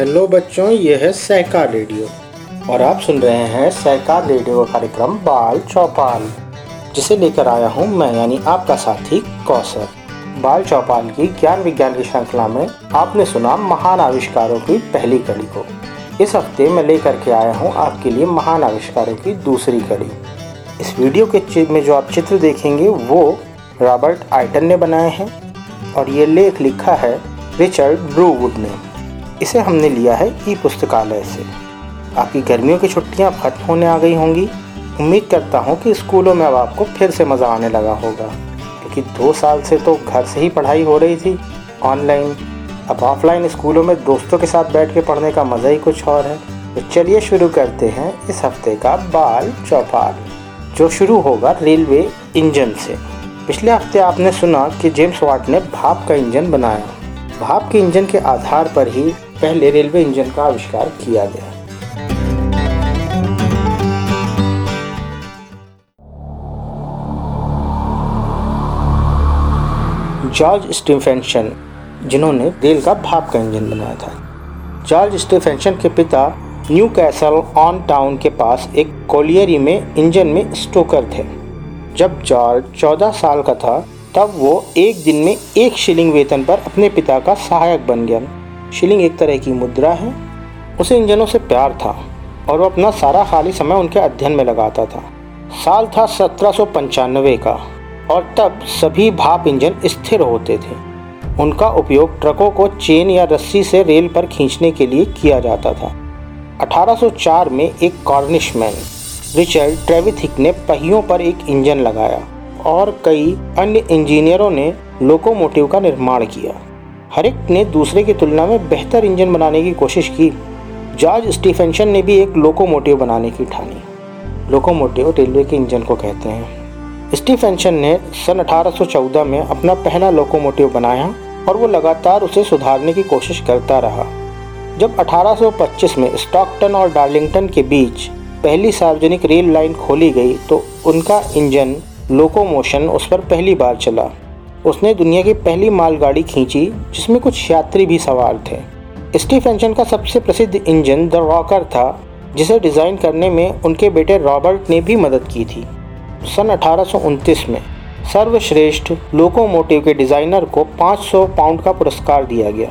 Hello बच्चों, ये है सहकार रेडियो। और आप सुन रहे हैं सहकार रेडियो का कार्यक्रम बाल चौपाल, जिसे लेकर आया हूँ मैं, यानी आपका साथी कौशल। बाल चौपाल की ज्ञान विज्ञान की श्रृंखला में आपने सुना महान आविष्कारों की पहली कड़ी को। इस हफ़्ते मैं लेकर के आया हूँ आपके लिए महान आविष्कारों की दूसरी कड़ी। इस वीडियो के में जो आप चित्र देखेंगे, वो रॉबर्ट आइटन ने बनाए हैं, और ये लेख लिखा है रिचर्ड ब्रूवुड ने। इसे हमने लिया है ई पुस्तकालय से। आपकी गर्मियों की छुट्टियाँ खत्म होने आ गई होंगी। उम्मीद करता हूँ कि स्कूलों में अब आपको फिर से मज़ा आने लगा होगा। क्योंकि दो साल से तो घर से ही पढ़ाई हो रही थी। ऑनलाइन। अब ऑफलाइन स्कूलों में दोस्तों के साथ बैठ के पढ़ने का मज़ा ही कुछ और है। तो चलिए शुरू करते हैं इस हफ़्ते का बाल चौपाल, जो शुरू होगा रेलवे इंजन से। पिछले हफ़्ते आपने सुना कि जेम्स वाट ने भाप का इंजन बनाया। भाप के इंजन के आधार पर ही पहले रेलवे इंजन का आविष्कार किया गया। जॉर्ज स्टीफेंशन, जिन्होंने रेल का भाप का इंजन बनाया था। जॉर्ज स्टीफेंशन के पिता न्यू कैसल ऑन टाउन के पास एक कोलियरी में इंजन में स्टोकर थे। जब जॉर्ज चौदह साल का था तब वो एक दिन में एक शिलिंग वेतन पर अपने पिता का सहायक बन गया। शिलिंग एक तरह की मुद्रा है। उसे इंजनों से प्यार था और वो अपना सारा खाली समय उनके अध्ययन में लगाता था। साल था सत्रह सौ पंचानवे का और तब सभी भाप इंजन स्थिर होते थे। उनका उपयोग ट्रकों को चेन या रस्सी से रेल पर खींचने के लिए किया जाता था। 1804 में एक कॉर्निशमैन रिचर्ड ट्रेविथिक ने पहियों पर एक इंजन लगाया। और कई अन्य इंजीनियरों ने लोकोमोटिव का निर्माण किया। हर एक ने दूसरे की तुलना में बेहतर इंजन बनाने की कोशिश की। जॉर्ज स्टीफेंशन ने भी एक लोकोमोटिव बनाने की ठानी। लोकोमोटिव रेलवे के इंजन को कहते हैं। स्टीफेंशन ने सन 1814 में अपना पहला लोकोमोटिव बनाया और वो लगातार उसे सुधारने की कोशिश करता रहा। जब 1825 में स्टॉकटन और डार्लिंगटन के बीच पहली सार्वजनिक रेल लाइन खोली गई तो उनका इंजन लोकोमोशन उस पर पहली बार चला। उसने दुनिया की पहली मालगाड़ी खींची, जिसमें कुछ यात्री भी सवार थे। स्टीफेंशन का सबसे प्रसिद्ध इंजन द रॉकर था, जिसे डिज़ाइन करने में उनके बेटे रॉबर्ट ने भी मदद की थी। सन 1829 में सर्वश्रेष्ठ लोकोमोटिव के डिज़ाइनर को 500 पाउंड का पुरस्कार दिया गया।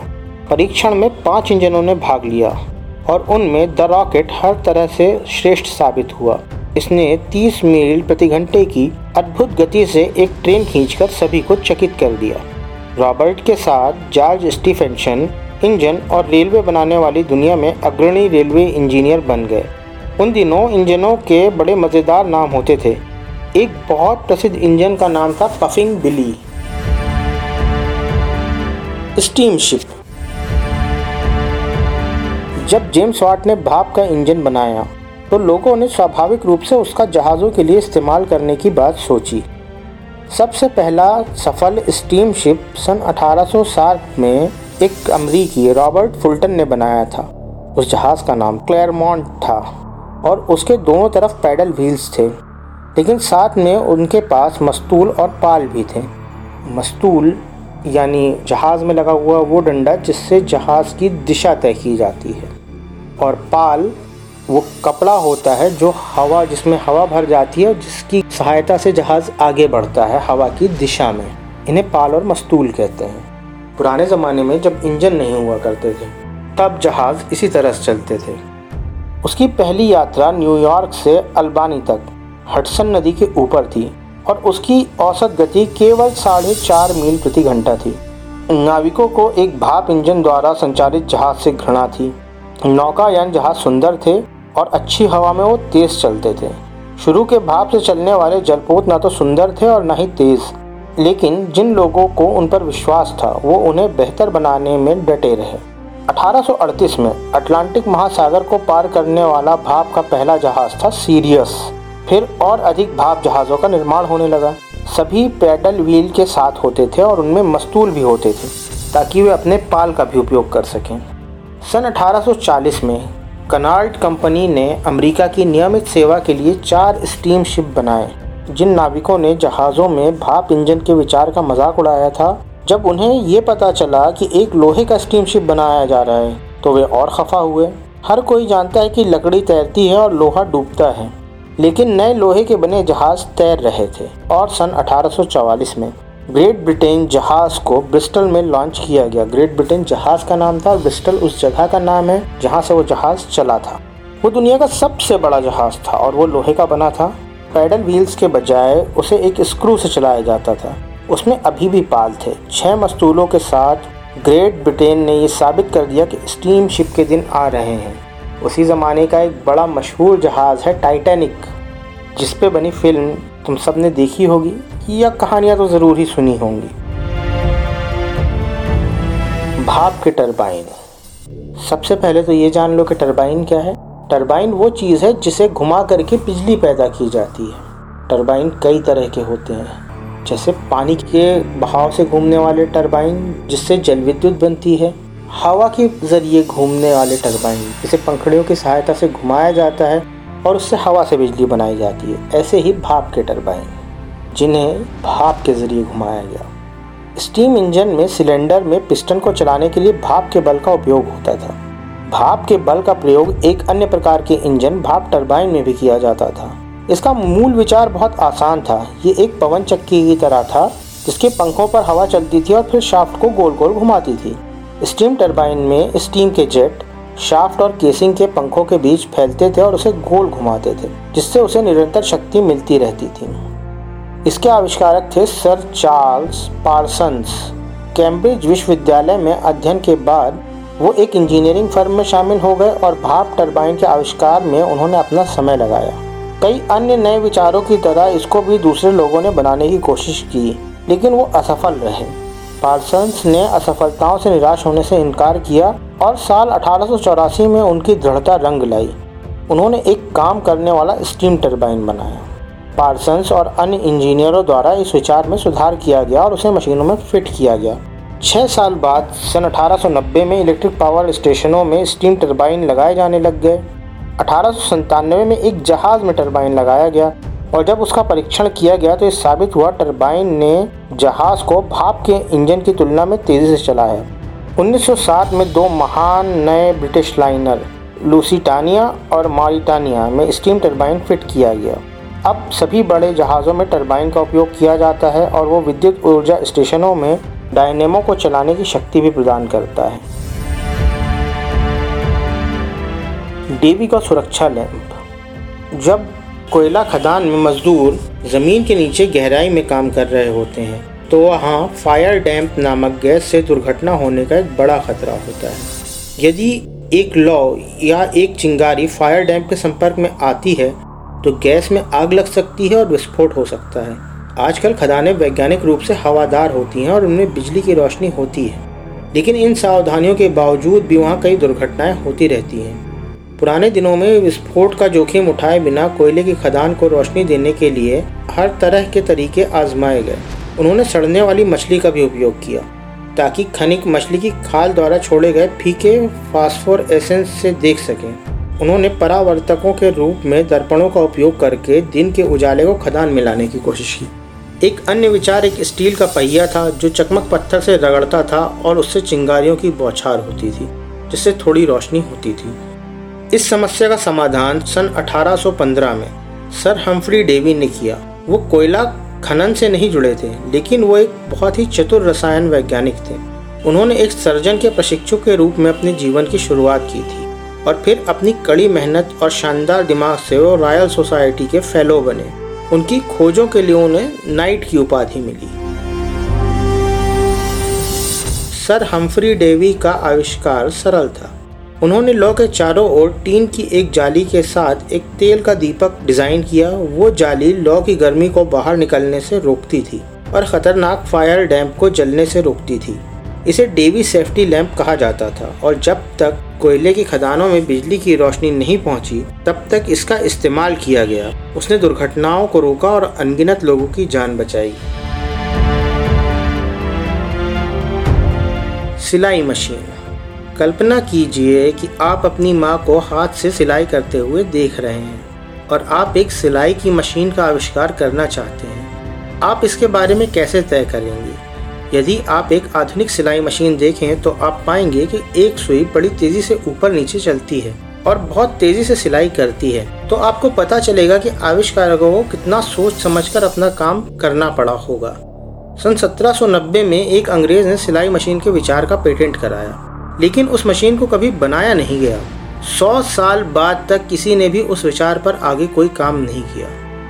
परीक्षण में पाँच इंजनों ने भाग लिया और उनमें द रॉकेट हर तरह से श्रेष्ठ साबित हुआ। इसने 30 मील प्रति घंटे की अद्भुत गति से एक ट्रेन खींचकर सभी को चकित कर दिया। रॉबर्ट के साथ जॉर्ज स्टीफेंशन इंजन और रेलवे बनाने वाली दुनिया में अग्रणी रेलवे इंजीनियर बन गए। उन दिनों इंजनों के बड़े मज़ेदार नाम होते थे। एक बहुत प्रसिद्ध इंजन का नाम था पफिंग बिली। स्टीमशिप। जब जेम्स वाट ने भाप का इंजन बनाया तो लोगों ने स्वाभाविक रूप से उसका जहाज़ों के लिए इस्तेमाल करने की बात सोची। सबसे पहला सफल स्टीम शिप सन 1860 में एक अमरीकी रॉबर्ट फुल्टन ने बनाया था। उस जहाज़ का नाम क्लेयरमॉन्ट था और उसके दोनों तरफ़ पैडल व्हील्स थे, लेकिन साथ में उनके पास मस्तूल और पाल भी थे। मस्तूल यानी जहाज़ में लगा हुआ वो डंडा जिससे जहाज़ की दिशा तय की जाती है और पाल वो कपड़ा होता है जो हवा, जिसमें हवा भर जाती है और जिसकी सहायता से जहाज़ आगे बढ़ता है, हवा की दिशा में। इन्हें पाल और मस्तूल कहते हैं। पुराने ज़माने में जब इंजन नहीं हुआ करते थे, तब जहाज़ इसी तरह से चलते थे। उसकी पहली यात्रा न्यूयॉर्क से अल्बानी तक, हडसन नदी के ऊपर थी और उसकी औसत गति केवल साढ़े चार मील प्रति घंटा थी। नाविकों को एक भाप इंजन द्वारा संचालित जहाज़ से घृणा थी। नौकायान जहाज़ सुंदर थे और अच्छी हवा में वो तेज चलते थे। शुरू के भाप से चलने वाले जलपोत ना तो सुंदर थे और ना ही तेज। लेकिन जिन लोगों को उन पर विश्वास था, वो उन्हें बेहतर बनाने में डटे रहे। 1838 में अटलांटिक महासागर को पार करने वाला भाप का पहला जहाज़ था सीरियस। फिर और अधिक भाप जहाज़ों का निर्माण होने लगा। सभी पैडल व्हील के साथ होते थे और उनमें मस्तूल भी होते थे, ताकि वे अपने पाल का भी उपयोग कर सकें। सन 1840 में कनाल्ट कंपनी ने अमेरिका की नियमित सेवा के लिए चार स्टीम शिप बनाए, जिन नाविकों ने जहाज़ों में भाप इंजन के विचार का मज़ाक उड़ाया था। जब उन्हें ये पता चला कि एक लोहे का स्टीमशिप बनाया जा रहा है तो वे और खफा हुए। हर कोई जानता है कि लकड़ी तैरती है और लोहा डूबता है, लेकिन नए लोहे के बने जहाज़ तैर रहे थे, और सन 1844 में। ग्रेट ब्रिटेन जहाज़ को ब्रिस्टल में लॉन्च किया गया। ग्रेट ब्रिटेन जहाज़ का नाम था, ब्रिस्टल उस जगह का नाम है जहाँ से वो जहाज़ चला था। वो दुनिया का सबसे बड़ा जहाज़ था और वो लोहे का बना था। पैडल व्हील्स के बजाय उसे एक स्क्रू से चलाया जाता था। उसमें अभी भी पाल थे। छह मस्तूलों के साथ ग्रेट ब्रिटेन ने ये साबित कर दिया कि स्टीम शिप के दिन आ रहे हैं। उसी ज़माने का एक बड़ा मशहूर जहाज़ है टाइटैनिक, जिस पे बनी फ़िल्म तुम सबने देखी होगी। या कहानियाँ तो ज़रूर ही सुनी होंगी। भाप के टरबाइन। सबसे पहले तो ये जान लो कि टरबाइन क्या है। टरबाइन वो चीज़ है जिसे घुमा करके बिजली पैदा की जाती है। टरबाइन कई तरह के होते हैं। जैसे पानी के बहाव से घूमने वाले टरबाइन, जिससे जल विद्युत बनती है। हवा के ज़रिए घूमने वाले टरबाइन, जिसे पंखड़ियों की सहायता से घुमाया जाता है और उससे हवा से बिजली बनाई जाती है। ऐसे ही भाप के टरबाइन। जिन्हें भाप के ज़रिए घुमाया गया। स्टीम इंजन में सिलेंडर में पिस्टन को चलाने के लिए भाप के बल का उपयोग होता था। भाप के बल का प्रयोग एक अन्य प्रकार के इंजन भाप टरबाइन में भी किया जाता था। इसका मूल विचार बहुत आसान था। ये एक पवन चक्की की तरह था, जिसके पंखों पर हवा चलती थी और फिर शाफ्ट को गोल गोल घुमाती थी। स्टीम टरबाइन में स्टीम के जेट शाफ्ट और केसिंग के पंखों के बीच फैलते थे और उसे गोल घुमाते थे, जिससे उसे निरंतर शक्ति मिलती रहती थी। इसके आविष्कारक थे सर चार्ल्स पार्सन्स। कैम्ब्रिज विश्वविद्यालय में अध्ययन के बाद वो एक इंजीनियरिंग फर्म में शामिल हो गए और भाप टरबाइन के आविष्कार में उन्होंने अपना समय लगाया। कई अन्य नए विचारों की तरह इसको भी दूसरे लोगों ने बनाने की कोशिश की, लेकिन वो असफल रहे। पार्सन्स ने असफलताओं से निराश होने से इनकार किया और साल अठारह सौ चौरासी में उनकी दृढ़ता रंग लाई। उन्होंने एक काम करने वाला स्टीम टरबाइन बनाया। पार्सन्स और अन्य इंजीनियरों द्वारा इस विचार में सुधार किया गया और उसे मशीनों में फिट किया गया। छः साल बाद, सन 1890 में इलेक्ट्रिक पावर स्टेशनों में स्टीम टरबाइन लगाए जाने लग गए। अठारह में एक जहाज़ में टरबाइन लगाया गया और जब उसका परीक्षण किया गया तो ये साबित हुआ टरबाइन ने जहाज़ को भाप के इंजन की तुलना में तेज़ी से चलाया। 1907 में दो महान नए ब्रिटिश लाइनर लूसीटानिया और मारिटानिया में स्टीम टरबाइन फिट किया गया। अब सभी बड़े जहाज़ों में टरबाइन का उपयोग किया जाता है और वो विद्युत ऊर्जा स्टेशनों में डायनेमो को चलाने की शक्ति भी प्रदान करता है। डेवी का सुरक्षा लैंप। जब कोयला खदान में मजदूर ज़मीन के नीचे गहराई में काम कर रहे होते हैं तो वहाँ फायर डैम्प नामक गैस से दुर्घटना होने का एक बड़ा खतरा होता है। यदि एक लौ या एक चिंगारी फायर डैम्प के संपर्क में आती है तो गैस में आग लग सकती है और विस्फोट हो सकता है। आजकल खदानें वैज्ञानिक रूप से हवादार होती हैं और उनमें बिजली की रोशनी होती है। लेकिन इन सावधानियों के बावजूद भी वहाँ कई दुर्घटनाएँ होती रहती हैं। पुराने दिनों में विस्फोट का जोखिम उठाए बिना कोयले की खदान को रोशनी देने के लिए हर तरह के तरीके आजमाए गए। उन्होंने सड़ने वाली मछली का भी उपयोग किया, ताकि खनिक मछली की खाल द्वारा छोड़े गए फीके फास्फोर एसेंस से देख सकें। उन्होंने परावर्तकों के रूप में दर्पणों का उपयोग करके दिन के उजाले को खदान में लाने की कोशिश की। एक अन्य विचार एक स्टील का पहिया था जो चकमक पत्थर से रगड़ता था और उससे चिंगारियों की बौछार होती थी, जिससे थोड़ी रोशनी होती थी। इस समस्या का समाधान सन 1815 में सर हम्फ्री डेवी ने किया। वो कोयला खनन से नहीं जुड़े थे, लेकिन वो एक बहुत ही चतुर रसायन वैज्ञानिक थे। उन्होंने एक सर्जन के प्रशिक्षु के रूप में अपने जीवन की शुरुआत की थी। और फिर अपनी कड़ी मेहनत और शानदार दिमाग से वो रॉयल सोसाइटी के फेलो बने। उनकी खोजों के लिए उन्हें नाइट की उपाधि मिली। सर हम्फ्री डेवी का आविष्कार सरल था। उन्होंने लॉ के चारों ओर टीन की एक जाली के साथ एक तेल का दीपक डिज़ाइन किया। वो जाली लॉ की गर्मी को बाहर निकलने से रोकती थी और ख़तरनाक फायर डैम्प को जलने से रोकती थी। इसे डेवी सेफ्टी लैंप कहा जाता था। और जब तक कोयले की खदानों में बिजली की रोशनी नहीं पहुँची, तब तक इसका इस्तेमाल किया गया। उसने दुर्घटनाओं को रोका और अनगिनत लोगों की जान बचाई। सिलाई मशीन। कल्पना कीजिए कि आप अपनी माँ को हाथ से सिलाई करते हुए देख रहे हैं और आप एक सिलाई की मशीन का आविष्कार करना चाहते हैं। आप इसके बारे में कैसे तय करेंगे? यदि आप एक आधुनिक सिलाई मशीन देखें तो आप पाएँगे कि एक सुई बड़ी तेज़ी से ऊपर नीचे चलती है और बहुत तेज़ी से सिलाई करती है। तो आपको पता चलेगा कि आविष्कारकों को कितना सोच समझकर अपना काम करना पड़ा होगा। सन 1790 में एक अंग्रेज़ ने सिलाई मशीन के विचार का पेटेंट कराया, लेकिन उस मशीन को कभी बनाया नहीं गया। सौ साल बाद तक किसी ने भी उस विचार पर आगे कोई काम नहीं किया।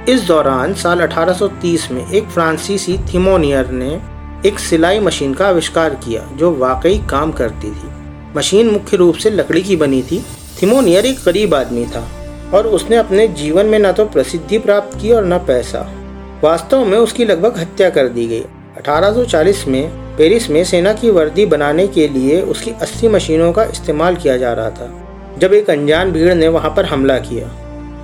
इस दौरान साल 1830 में एक फ्रांसीसी थिमोनियर ने एक सिलाई मशीन का आविष्कार किया, जो वाकई काम करती थी। मशीन मुख्य रूप से लकड़ी की बनी थी। थिमोनियर एक गरीब आदमी था, और उसने अपने जीवन में न तो प्रसिद्धि प्राप्त की और न पैसा। वास्तव में उसकी लगभग हत्या कर दी गई। 1840 में पेरिस में सेना की वर्दी बनाने के लिए उसकी 80 मशीनों का इस्तेमाल किया जा रहा था, जब एक अनजान भीड़ ने वहाँ पर हमला किया।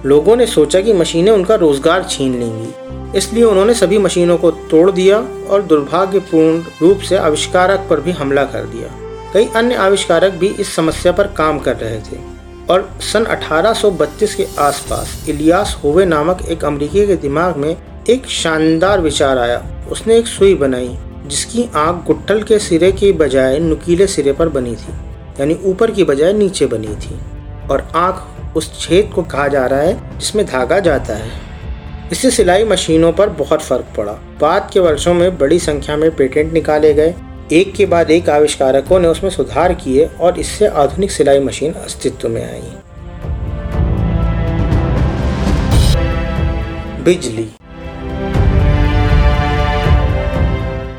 लोगों ने सोचा कि मशीनें उनका रोज़गार छीन लेंगी। इसलिए उन्होंने सभी मशीनों को तोड़ दिया और दुर्भाग्यपूर्ण रूप से आविष्कारक पर भी हमला कर दिया। कई अन्य आविष्कारक भी इस समस्या पर काम कर रहे थे। और सन 1832 के आसपास इलियास होवे नामक एक अमरीकी के दिमाग में एक शानदार विचार आया। उसने एक सुई बनाई, जिसकी आँख गुट्टल के सिरे के बजाय नुकीले सिरे पर बनी थी, यानी ऊपर की बजाय नीचे बनी थी। और आँख उस छेद को कहा जा रहा है जिसमें धागा जाता है। इससे सिलाई मशीनों पर बहुत फ़र्क पड़ा। बाद के वर्षों में बड़ी संख्या में पेटेंट निकाले गए। एक के बाद एक आविष्कारकों ने उसमें सुधार किए और इससे आधुनिक सिलाई मशीन अस्तित्व में आई। बिजली।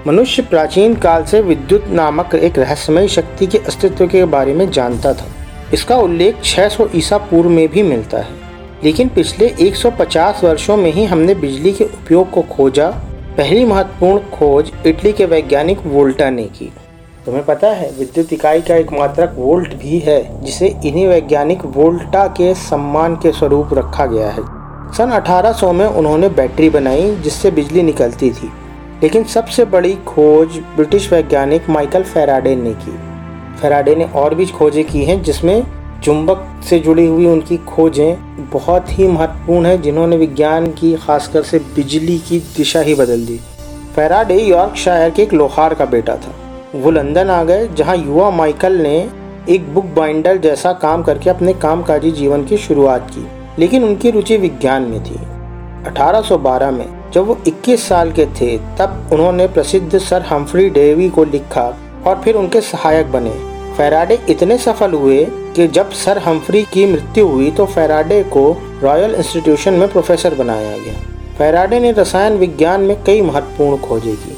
मनुष्य प्राचीन काल से विद्युत नामक एक रहस्यमय शक्ति के अस्तित्व के बारे में जानता था। इसका उल्लेख 600 ईसा पूर्व में भी मिलता है। लेकिन पिछले 150 वर्षों में ही हमने बिजली के उपयोग को खोजा। पहली महत्वपूर्ण खोज इटली के वैज्ञानिक वोल्टा ने की। तुम्हें पता है, विद्युत इकाई का एक मात्रक वोल्ट भी है, जिसे इन्हीं वैज्ञानिक वोल्टा के सम्मान के स्वरूप रखा गया है। सन 1800 में उन्होंने बैटरी बनाई, जिससे बिजली निकलती थी। लेकिन सबसे बड़ी खोज ब्रिटिश वैज्ञानिक माइकल फेराडे ने की। फेराडे ने और भी खोजें की हैं, जिसमें चुंबक से जुड़ी हुई उनकी खोजें बहुत ही महत्वपूर्ण है, जिन्होंने विज्ञान की, खासकर से बिजली की दिशा ही बदल दी। फेराडे यॉर्कशायर के एक लोहार का बेटा था। वो लंदन आ गए, जहाँ युवा माइकल ने एक बुक बाइंडर जैसा काम करके अपने कामकाजी जीवन की शुरुआत की, लेकिन उनकी रुचि विज्ञान में थी। 1812 में, जब वो 21 साल के थे, तब उन्होंने प्रसिद्ध सर हम्फ्री डेवी को लिखा और फिर उनके सहायक बने। फैराडे इतने सफल हुए कि जब सर हम्फ्री की मृत्यु हुई तो फेराडे को रॉयल इंस्टीट्यूशन में प्रोफेसर बनाया गया। फेराडे ने रसायन विज्ञान में कई महत्वपूर्ण खोजें की,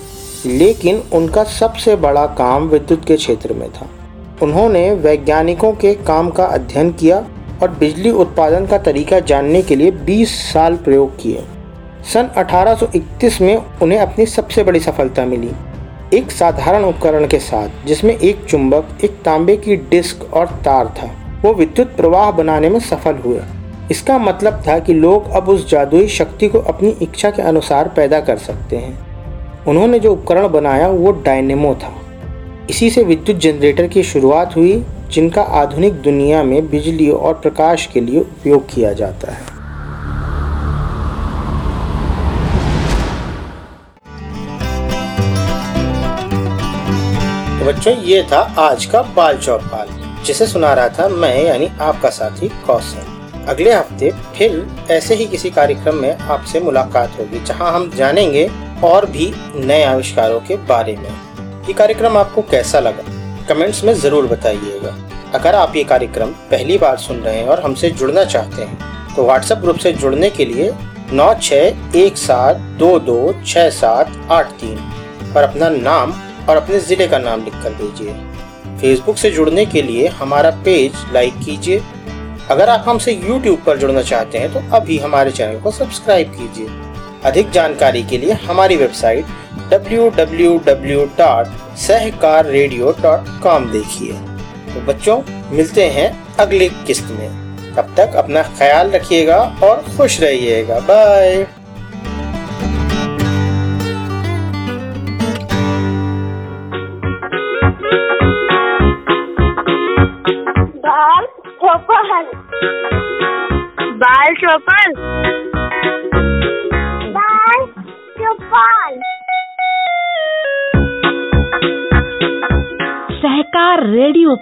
लेकिन उनका सबसे बड़ा काम विद्युत के क्षेत्र में था। उन्होंने वैज्ञानिकों के काम का अध्ययन किया और बिजली उत्पादन का तरीका जानने के लिए 20 साल प्रयोग किए। सन 1831 में उन्हें अपनी सबसे बड़ी सफलता मिली। एक साधारण उपकरण के साथ, जिसमें एक चुंबक, एक तांबे की डिस्क और तार था। वो विद्युत प्रवाह बनाने में सफल हुए। इसका मतलब था कि लोग अब उस जादुई शक्ति को अपनी इच्छा के अनुसार पैदा कर सकते हैं। उन्होंने जो उपकरण बनाया, वो डायनेमो था। इसी से विद्युत जनरेटर की शुरुआत हुई, जिनका आधुनिक दुनिया में बिजली और प्रकाश के लिए उपयोग किया जाता है। तो बच्चों, ये था आज का बाल चौपाल जिसे सुना रहा था मैं, यानी आपका साथी कौशल। अगले हफ़्ते फिर ऐसे ही किसी कार्यक्रम में आपसे मुलाकात होगी, जहाँ हम जानेंगे और भी नए आविष्कारों के बारे में। ये कार्यक्रम आपको कैसा लगा? कमेंट्स में ज़रूर बताइएगा। अगर आप ये कार्यक्रम पहली बार सुन रहे हैं और हमसे जुड़ना चाहते हैं तो व्हाट्सएप ग्रुप से जुड़ने के लिए नौ छः एक सात दो दो छः सात आठ तीन पर अपना नाम और अपने ज़िले का नाम लिख कर भेजिए। फेसबुक से जुड़ने के लिए हमारा पेज लाइक कीजिए। अगर आप हमसे यूट्यूब पर जुड़ना चाहते हैं तो अभी हमारे चैनल को सब्सक्राइब कीजिए। अधिक जानकारी के लिए हमारी वेबसाइट www.सहकाररेडियो.com देखिए। तो बच्चों, मिलते हैं अगली किस्त में। तब तक अपना ख्याल रखिएगा और खुश रहिएगा। बाय